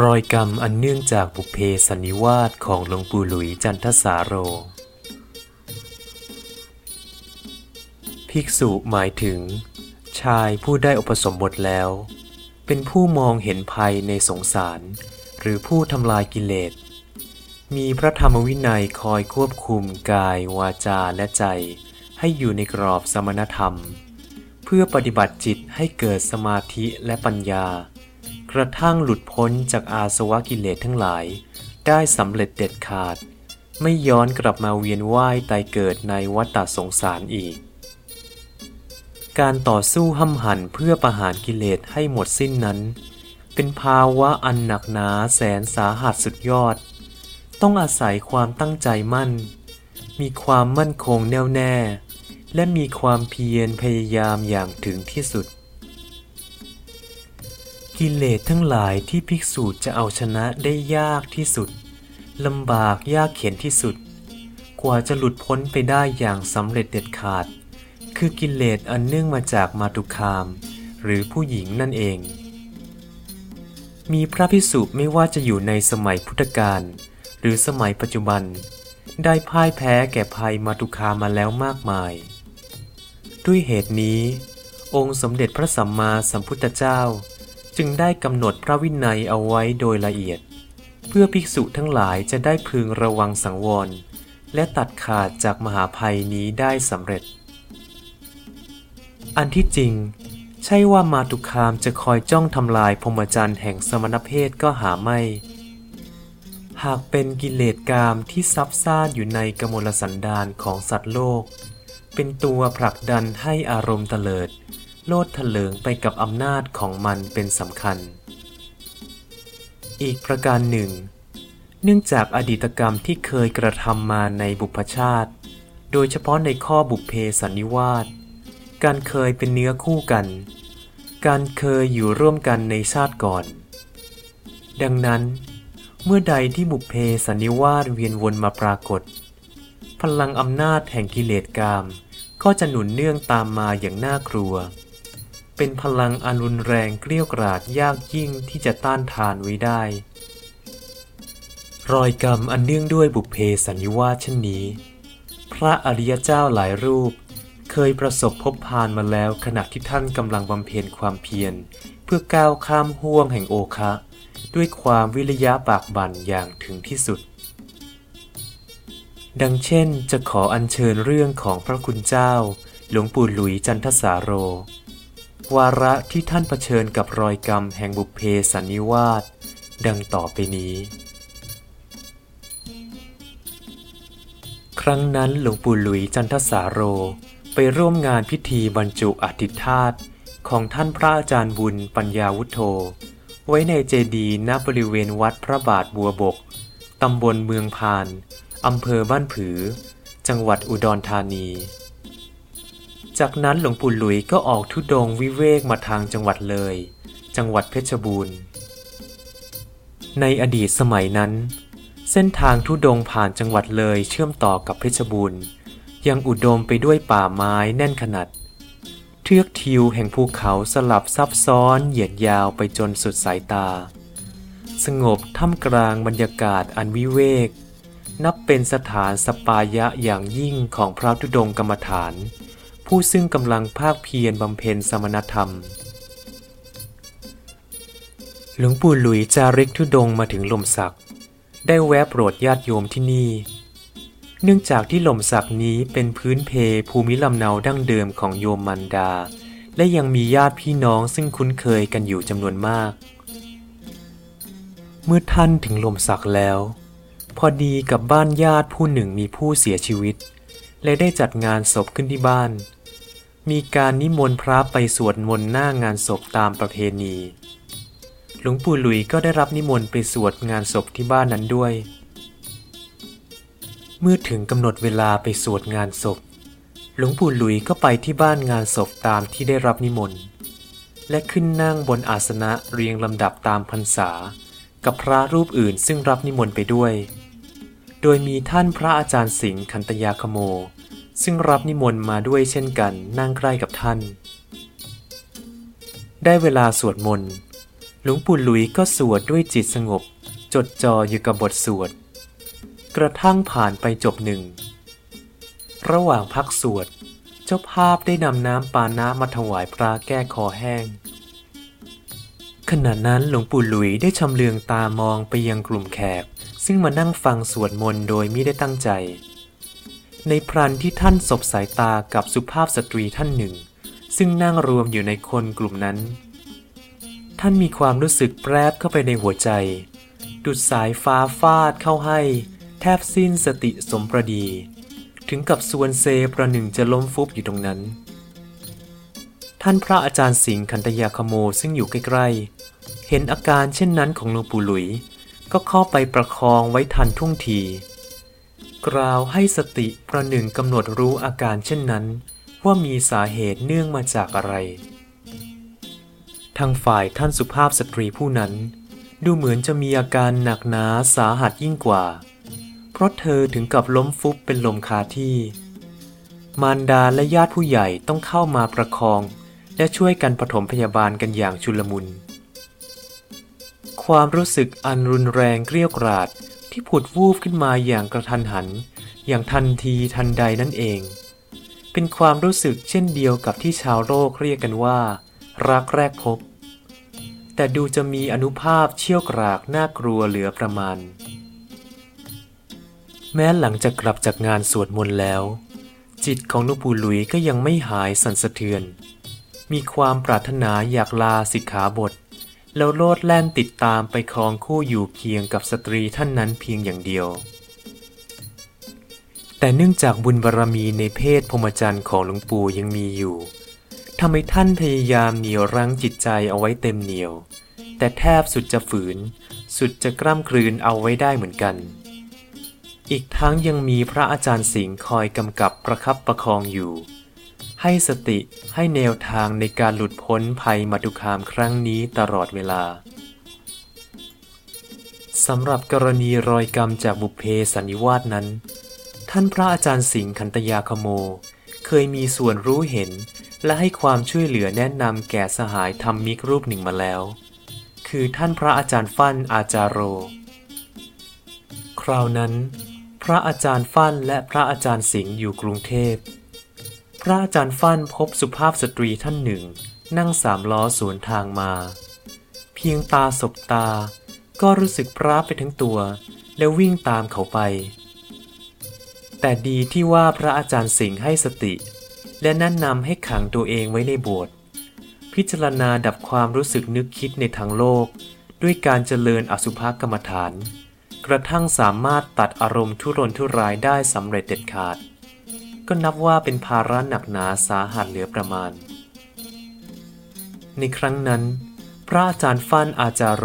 รอยกรรมอันเนื่องจากบุพเพสันนิวาสของหลวงปู่หลุยจันทสาโร ภิกษุหมายถึง ชายผู้ได้อุปสมบทแล้ว เป็นผู้มองเห็นภัยในสงสาร หรือผู้ทำลายกิเลส มีพระธรรมวินัยคอยควบคุมกายวาจาและใจ ให้อยู่ในกรอบสมณธรรม เพื่อปฏิบัติจิตให้เกิดสมาธิและปัญญา กระทั่งหลุดพ้นจากอาสวะกิเลสทั้งหลาย ได้สำเร็จเด็ดขาด ไม่ย้อนกลับมาเวียนว่ายตายเกิดในวัฏสงสารอีก การต่อสู้ห้ำหันเพื่อประหารกิเลสให้หมดสิ้นนั้น เป็นภาวะอันหนักหนาแสนสาหัสสุดยอด ต้องอาศัยความตั้งใจมั่น มีความมั่นคงแน่วแน่ และมีความเพียรพยายามอย่างถึงที่สุด กิเลสทั้งหลายที่ภิกษุจะเอาชนะได้ยากที่สุดลำบากยากเข็นที่สุด กว่าจะหลุดพ้นไปได้อย่างสำเร็จเด็ดขาด คือกิเลสอันเนื่องมาจากมาตุคาม หรือผู้หญิงนั่นเอง มีพระภิกษุไม่ว่าจะอยู่ในสมัยพุทธกาลหรือสมัยปัจจุบัน ได้พ่ายแพ้แก่ภัยมาตุคามมาแล้วมากมาย ด้วยเหตุนี้ องค์สมเด็จพระสัมมาสัมพุทธเจ้า จึงได้กำหนดพระวินัยเอาไว้โดยละเอียด เพื่อภิกษุทั้งหลายจะได้พึงระวังสังวร และตัดขาดจากมหาภัยนี้ได้สำเร็จ อันที่จริง ใช่ว่ามาตุคามจะคอยจ้องทำลายพรหมจรรย์แห่งสมณเพศก็หาไม่ หากเป็นกิเลสกามที่ซับซ่านอยู่ในกมลสันดานของสัตว์โลก เป็นตัวผลักดันให้อารมณ์เตลิด โลดเลิงไปกับอำนาจของมันเป็นสำคัญ อีกประการหนึ่ง เนื่องจากอดีตกรรมที่เคยกระทำมาในบุพชาติ โดยเฉพาะในข้อบุพเพสันนิวาสการเคยเป็นเนื้อคู่กัน การเคยอยู่ร่วมกันในชาติก่อน ดังนั้น เมื่อใดที่บุพเพสันนิวาสเวียนวนมาปรากฏ พลังอำนาจแห่งกิเลสกามก็จะหนุนเนื่องตามมาอย่างน่ากลัว เป็นพลังอันรุนแรงเกลี้ยกราดยากยิ่งที่จะต้านทานไว้ได้ รอยกรรมอันเนื่องด้วยบุพเพสันนิวาสเช่นนี้ พระอริยเจ้าหลายรูป เคยประสบพบพานมาแล้วขณะที่ท่านกำลังบำเพ็ญความเพียร เพื่อก้าวข้ามห่วงแห่งโอคะ ด้วยความวิริยะปากบั่นอย่างถึงที่สุด ดังเช่นจะขออัญเชิญเรื่องของพระคุณเจ้า หลวงปู่หลุยจันทสาโร วาระที่ท่านเผชิญกับรอยกรรมแห่งบุพเพสันนิวาสดังต่อไปนี้ ครั้งนั้นหลวงปู่หลุยจันทสาโร ไปร่วมงานพิธีบรรจุอธิธาตของท่านพระอาจารย์บุญปัญญาวุฒโธไว้ในเจดีย์ณบริเวณวัดพระบาทบัวบก ตำบลเมืองพาน อำเภอบ้านผือ จังหวัดอุดรธานี จากนั้นหลวงปู่หลุยก็ออกทุดงวิเวกมาทางจังหวัดเลย จังหวัดเพชรบูรณ์ ในอดีตสมัยนั้น เส้นทางทุดงผ่านจังหวัดเลยเชื่อมต่อกับเพชรบูรณ์ ยังอุดมไปด้วยป่าไม้แน่นขนาด เทือกทิวแห่งภูเขาสลับซับซ้อนเหยียดยาวไปจนสุดสายตา สงบท่ามกลางบรรยากาศอันวิเวก นับเป็นสถานสปายะอย่างยิ่งของพระธุดงกรรมฐาน ผู้ซึ่งกำลังภาคเพียรบำเพ็ญสมณธรรม หลวงปู่หลุยจาริกธุดงมาถึงลมสักได้แวะโปรดญาติโยมที่นี่ เนื่องจากที่หล่มสักนี้เป็นพื้นเพภูมิลำเนาดั้งเดิมของโยมมันดา และยังมีญาติพี่น้องซึ่งคุ้นเคยกันอยู่จำนวนมาก เมื่อท่านถึงหล่มสักแล้ว พอดีกับบ้านญาติผู้หนึ่งมีผู้เสียชีวิต และได้จัดงานศพขึ้นที่บ้าน มีการนิมนต์พระไปสวดมนต์หน้างานศพตามประเพณี หลวงปู่หลุยก็ได้รับนิมนต์ไปสวดงานศพที่บ้านนั้นด้วย เมื่อถึงกำหนดเวลาไปสวดงานศพ หลวงปู่หลุยก็ไปที่บ้านงานศพตามที่ได้รับนิมนต์ และขึ้นนั่งบนอาสนะเรียงลำดับตามพรรษา กับพระรูปอื่นซึ่งรับนิมนต์ไปด้วย โดยมีท่านพระอาจารย์สิงห์คันตยาคโม ซึ่งรับนิมนต์มาด้วยเช่นกันนั่งใกล้กับท่าน ได้เวลาสวดมนต์ หลวงปู่หลุยก็สวดด้วยจิตสงบ จดจ่ออยู่กับบทสวด กระทั่งผ่านไปจบหนึ่ง ระหว่างพักสวด เจ้าภาพได้นำน้ำปานะมาถวายพระแก้คอแห้ง ขณะนั้นหลวงปู่หลุยได้ชำเลืองตามองไปยังกลุ่มแขก ซึ่งมานั่งฟังสวดมนต์โดยไม่ได้ตั้งใจ ในพรันที่ท่านสบสายตากับสุภาพสตรีท่านหนึ่ง ซึ่งนั่งรวมอยู่ในคนกลุ่มนั้น ท่านมีความรู้สึกแปรบเข้าไปในหัวใจ ดุดสายฟ้าฟาดเข้าให้ แทบสิ้นสติสมประดี ถึงกับส่วนเซประหนึ่งจะล้มฟุบอยู่ตรงนั้น ท่านพระอาจารย์สิงห์คันตยาคโมซึ่งอยู่ใกล้ๆ เห็นอาการเช่นนั้นของหลวงปู่หลุย ก็เข้าไปประคองไว้ทันท่วงที กล่าวให้สติประหนึ่งกำหนดรู้อาการเช่นนั้น ว่ามีสาเหตุเนื่องมาจากอะไร ทางฝ่ายท่านสุภาพสตรีผู้นั้น ดูเหมือนจะมีอาการหนักหนาสาหัสยิ่งกว่า เพราะเธอถึงกับล้มฟุบเป็นลมคาที่ มารดาและญาติผู้ใหญ่ต้องเข้ามาประคอง และช่วยกันปฐมพยาบาลกันอย่างชุลมุน ความรู้สึกอันรุนแรงเกลี้ยวกราด ที่ผุดวูบขึ้นมาอย่างกระทันหัน อย่างทันทีทันใดนั่นเอง เป็นความรู้สึกเช่นเดียวกับที่ชาวโลกเรียกกันว่า รักแรกพบ แต่ดูจะมีอนุภาพเชี่ยวกรากน่ากลัวเหลือประมาณ แม้หลังจากกลับจากงานสวดมนต์แล้ว จิตของหลุปูหลุยก็ยังไม่หายสั่นสะเทือน มีความปรารถนาอยากลาสิกขาบท แล้วโลดแล่นติดตามไปครองคู่อยู่เคียงกับสตรีท่านนั้นเพียงอย่างเดียว แต่เนื่องจากบุญบารรมีในเพศพรหมจรรย์ของหลวงปู่ยังมีอยู่ทำให้ท่านพยายามเหนี่ยวรั้งจิตใจเอาไว้เต็มเหนียว แต่แทบสุดจะฝืน สุดจะกล้ำกลืนเอาไว้ได้เหมือนกัน อีกทั้งยังมีพระอาจารย์สิงห์คอยกำกับประคับประคองอยู่ ให้สติให้แนวทางในการหลุดพ้นภัยมาตุคามครั้งนี้ตลอดเวลาสำหรับกรณีรอยกรรมจากบุพเพสันนิวาสนั้น ท่านพระอาจารย์สิงห์คันตยาคโม เคยมีส่วนรู้เห็น และให้ความช่วยเหลือแนะนำแก่สหายธรรมิกรูปหนึ่งมาแล้ว คือท่านพระอาจารย์ฟั่นอาจารโร คราวนั้น พระอาจารย์ฟั่นและพระอาจารย์สิงห์อยู่กรุงเทพ พระอาจารย์ฟั่นพบสุภาพสตรีท่านหนึ่ง นั่งสามล้อสวนทางมา เพียงตาสบตา ก็รู้สึกพร้าไปทั้งตัว แล้ววิ่งตามเขาไป แต่ดีที่ว่าพระอาจารย์สิงห์ให้สติ และแนะนำให้ขังตัวเองไว้ในโบสถ์พิจารณาดับความรู้สึกนึกคิดในทางโลก ด้วยการเจริญอสุภกรรมฐาน กระทั่งสามารถตัดอารมณ์ทุรนทุรายได้สำเร็จเด็ดขาด ก็นับว่าเป็นภาระหนักหนาสาหัสเหลือประมาณ ในครั้งนั้น พระอาจารย์ฟั่นอาจารโร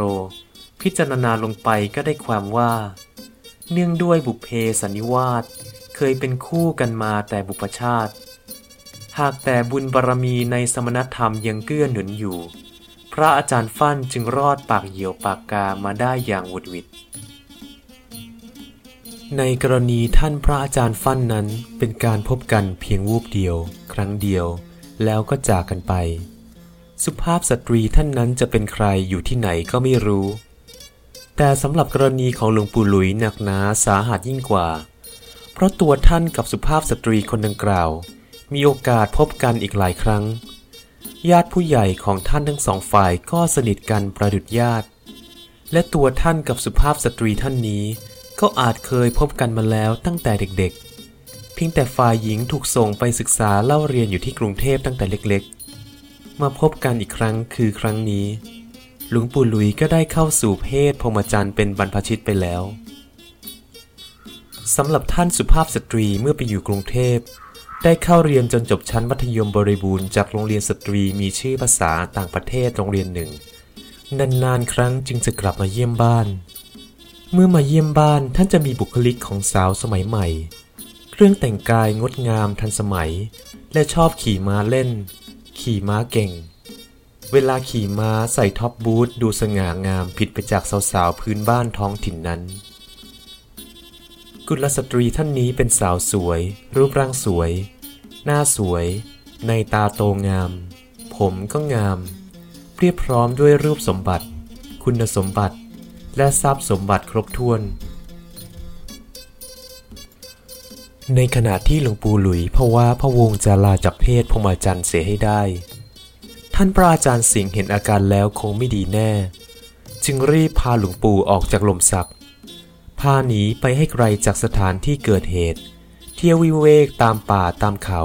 พิจารณาลงไปก็ได้ความว่า เนื่องด้วยบุพเพสันนิวาสเคยเป็นคู่กันมาแต่บุพชาติ หากแต่บุญบารรมีในสมณธรรมยังเกื้อหนุนอยู่ พระอาจารย์ฟั่นจึงรอดปากเหยี่ยวปากกามาได้อย่างหวุดหวิด ในกรณีท่านพระอาจารย์ฟั่นนั้นเป็นการพบกันเพียงวูบเดียว ครั้งเดียว แล้วก็จากกันไป สุภาพสตรีท่านนั้นจะเป็นใครอยู่ที่ไหนก็ไม่รู้ แต่สำหรับกรณีของหลวงปู่หลุยหนักหนาสาหัสยิ่งกว่า เพราะตัวท่านกับสุภาพสตรีคนดังกล่าว มีโอกาสพบกันอีกหลายครั้ง ญาติผู้ใหญ่ของท่านทั้งสองฝ่ายก็สนิทกันประดุจญาติ และตัวท่านกับสุภาพสตรีท่านนี้ ก็อาจเคยพบกันมาแล้วตั้งแต่เด็กๆ เพียงแต่ฝ่ายหญิงถูกส่งไปศึกษาเล่าเรียนอยู่ที่กรุงเทพตั้งแต่เล็กๆ มาพบกันอีกครั้งคือครั้งนี้ หลวงปู่ลุยก็ได้เข้าสู่เพศพรหมจรรย์เป็นบรรพชิตไปแล้วสำหรับท่านสุภาพสตรีเมื่อไปอยู่กรุงเทพ ได้เข้าเรียนจนจบชั้นมัธยมบริบูรณ์จากโรงเรียนสตรีมีชื่อภาษาต่างประเทศโรงเรียนหนึ่ง นานๆ ครั้งจึงจะกลับมาเยี่ยมบ้าน เมื่อมาเยี่ยมบ้านท่านจะมีบุคลิกของสาวสมัยใหม่ เครื่องแต่งกายงดงามทันสมัย และชอบขี่ม้าเล่น ขี่ม้าเก่ง เวลาขี่ม้าใส่ท็อปบูทดูสง่างามผิดไปจากสาวๆพื้นบ้านท้องถิ่นนั้น กุลสตรีท่านนี้เป็นสาวสวย รูปร่างสวย หน้าสวย ในตาโตงาม ผมก็งาม เรียบพร้อมด้วยรูปสมบัติ คุณสมบัติ และทรัพย์สมบัติครบถ้วน ในขณะที่หลวงปู่หลุยพะว่าพะวงจะลาจากเพศพรหมจรรย์เสียให้ได้ ท่านพระอาจารย์สิงห์เห็นอาการแล้วคงไม่ดีแน่ จึงรีบพาหลวงปู่ออกจากลมสักพาหนีไปให้ไกลจากสถานที่เกิดเหตุ เที่ยววิเวกตามป่าตามเขา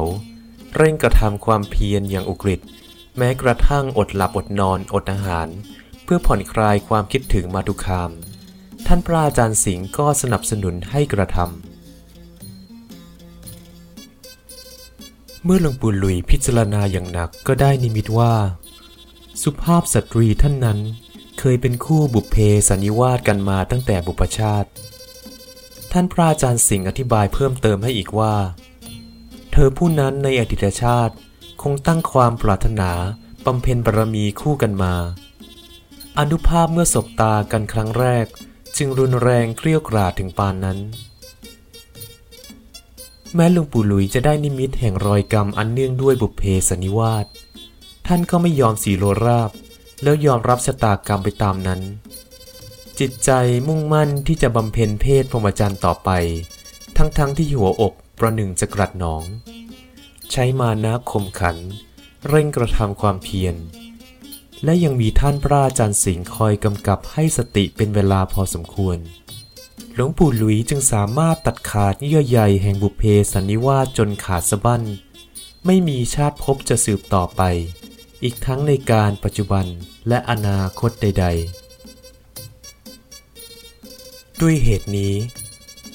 เร่งกระทำความเพียรอย่างอุกฤษแม้กระทั่งอดหลับอดนอนอดอาหาร พื่อผ่อนคลายความคิดถึงมาตุคาม ท่านพระอาจารย์สิงห์ก็สนับสนุนให้กระทำเมื่อหลวงปู่หลุยพิจารณาอย่างหนักก็ได้นิมิตว่า สุภาพสตรีท่านนั้นเคยเป็นคู่บุพเพสันนิวาสกันมาตั้งแต่บุพชาติ ท่านพระอาจารย์สิงห์อธิบายเพิ่มเติมให้อีกว่า เธอผู้นั้นในอดีตชาติคงตั้งความปรารถนาบำเพ็ญบารมีคู่กันมา อนุภาพเมื่อสบตากันครั้งแรก จึงรุนแรงเกลี้ยวกราดถึงปานนั้น แม้หลวงปู่หลุยจะได้นิมิตแห่งรอยกรรมอันเนื่องด้วยบุพเพสนนิวาสท่านก็ไม่ยอมสีโลราบ แล้วยอมรับชะตากรรมไปตามนั้น จิตใจมุ่งมั่นที่จะบำเพ็ญเพศพรหมจรรย์ต่อไป ทั้งๆทที่หัวอกประหนึ่งจะกรัดหนอง ใช้มานะคมขัน เร่งกระทำความเพียร และยังมีท่านพระอาจารย์สิงห์คอยกำกับให้สติเป็นเวลาพอสมควร หลวงปู่หลุยจึงสามารถตัดขาดเยื่อใยแห่งบุเพสันนิวาสจนขาดสะบั้น ไม่มีชาติภพจะสืบต่อไป อีกทั้งในการปัจจุบันและอนาคตใด ๆ ด้วยเหตุนี้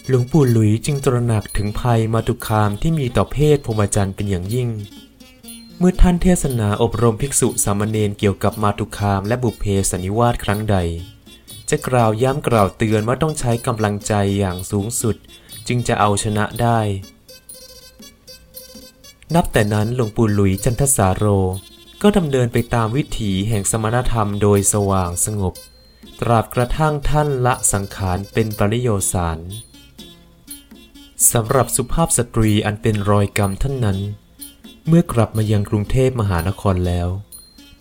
หลวงปู่หลุยจึงตระหนักถึงภัยมาตุคามที่มีต่อเพศพรหมจรรย์เป็นอย่างยิ่ง เมื่อท่านเทศนาอบรมภิกษุสามเณรเกี่ยวกับมาตุคามและบุพเพสนนิวาสครั้งใด จะกล่าวย้ำกล่าวเตือนว่าต้องใช้กำลังใจอย่างสูงสุด จึงจะเอาชนะได้ นับแต่นั้นหลวงปู่หลุยจันทสาโร ก็ดำเนินไปตามวิถีแห่งสมณธรรมโดยสว่างสงบ ตราบกระทั่งท่านละสังขารเป็นปริโยสารสำหรับสุภาพสตรีอันเป็นรอยกรรมท่านนั้น เมื่อกลับมายังกรุงเทพมหานครแล้ว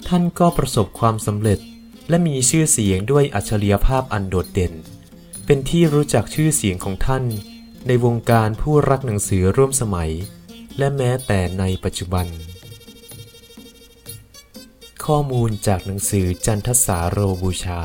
ท่านก็ประสบความสำเร็จและมีชื่อเสียงด้วยอัจฉริยภาพอันโดดเด่น เป็นที่รู้จักชื่อเสียงของท่าน ในวงการผู้รักหนังสือร่วมสมัย และแม้แต่ในปัจจุบัน ข้อมูลจากหนังสือจันทสาโรบูชา